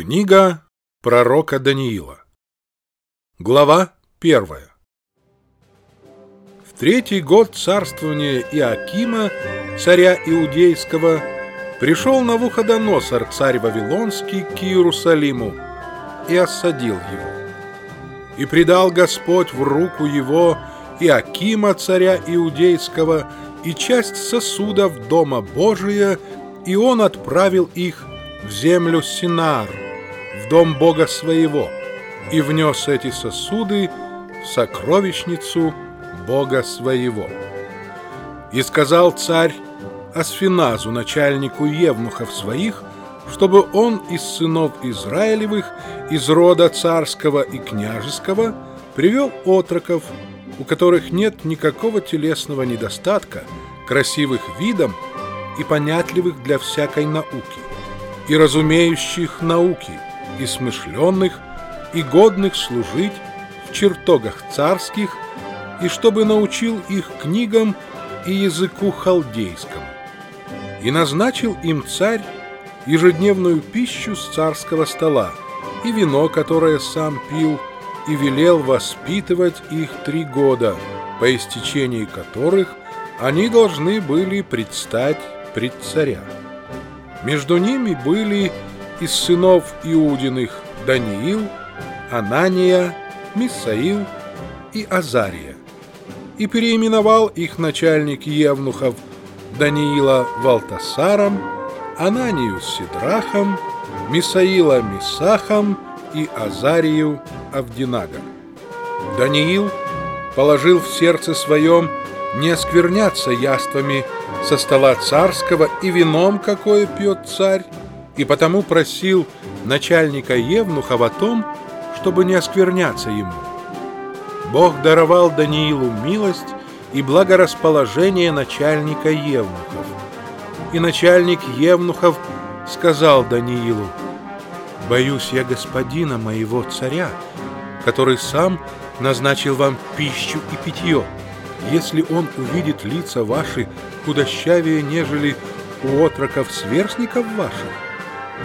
Книга пророка Даниила. Глава первая. В третий год царствования Иакима, царя Иудейского, пришел Навуходоносор, царь Вавилонский, к Иерусалиму и осадил его. И предал Господь в руку его Иакима, царя Иудейского, и часть сосудов Дома Божия, и он отправил их в землю Синар, дом Бога своего, и внес эти сосуды в сокровищницу Бога своего. И сказал царь Асфиназу, начальнику евнухов своих, чтобы он из сынов Израилевых, из рода царского и княжеского, привел отроков, у которых нет никакого телесного недостатка, красивых видом и понятливых для всякой науки и разумеющих науки, и смышленных, и годных служить в чертогах царских, и чтобы научил их книгам и языку халдейскому. И назначил им царь ежедневную пищу с царского стола, и вино, которое сам пил, и велел воспитывать их три года, по истечении которых они должны были предстать пред царя. Между ними были из сынов Иудиных Даниил, Анания, Мисаил и Азария. И переименовал их начальник Евнухов Даниила Валтасаром, Ананию Сидрахом, Мисаила Мисахом и Азарию Авдинагом. Даниил положил в сердце своем не оскверняться яствами со стола царского и вином, какое пьет царь, и потому просил начальника Евнухов о том, чтобы не оскверняться ему. Бог даровал Даниилу милость и благорасположение начальника Евнухов. И начальник Евнухов сказал Даниилу, «Боюсь я господина моего царя, который сам назначил вам пищу и питье. Если он увидит лица ваши худощавее, нежели у отроков-сверстников ваших,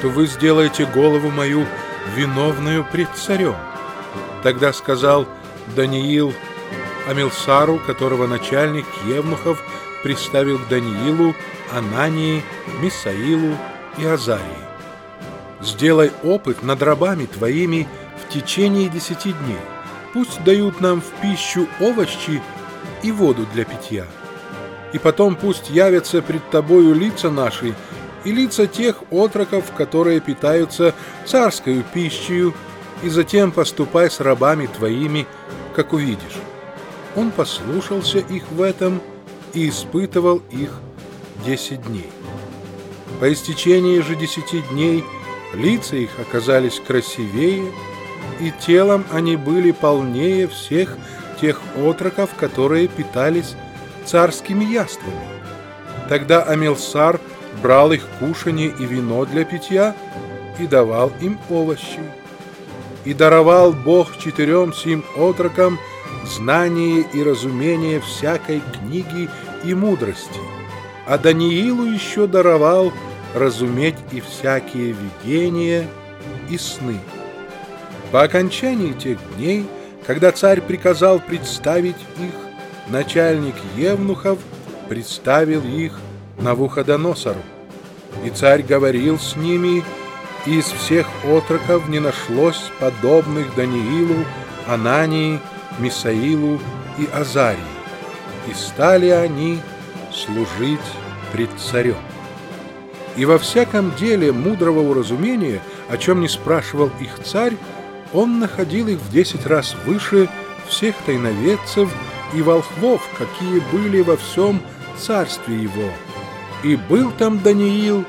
то вы сделаете голову мою виновную пред царем. Тогда сказал Даниил Амилсару, которого начальник Евнухов приставил к Даниилу, Анании, Мисаилу и Азарии. «Сделай опыт над рабами твоими в течение десяти дней. Пусть дают нам в пищу овощи и воду для питья. И потом пусть явятся пред тобою лица наши и лица тех отроков, которые питаются царскою пищей, и затем поступай с рабами твоими, как увидишь. Он послушался их в этом и испытывал их десять дней. По истечении же десяти дней лица их оказались красивее, и телом они были полнее всех тех отроков, которые питались царскими яствами. Тогда Амелсар брал их кушанье и вино для питья и давал им овощи. И даровал Бог четырем сим отрокам знание и разумение всякой книги и мудрости, а Даниилу еще даровал разуметь и всякие видения и сны. По окончании тех дней, когда царь приказал представить их, начальник Евнухов представил их Навуходоносору. И царь говорил с ними, и из всех отроков не нашлось подобных Даниилу, Анании, Мисаилу и Азарии. И стали они служить пред царем. И во всяком деле мудрого уразумения, о чем не спрашивал их царь, он находил их в десять раз выше всех тайноведцев и волхвов, какие были во всем царстве его. И был там Даниил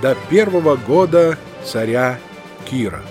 до первого года царя Кира.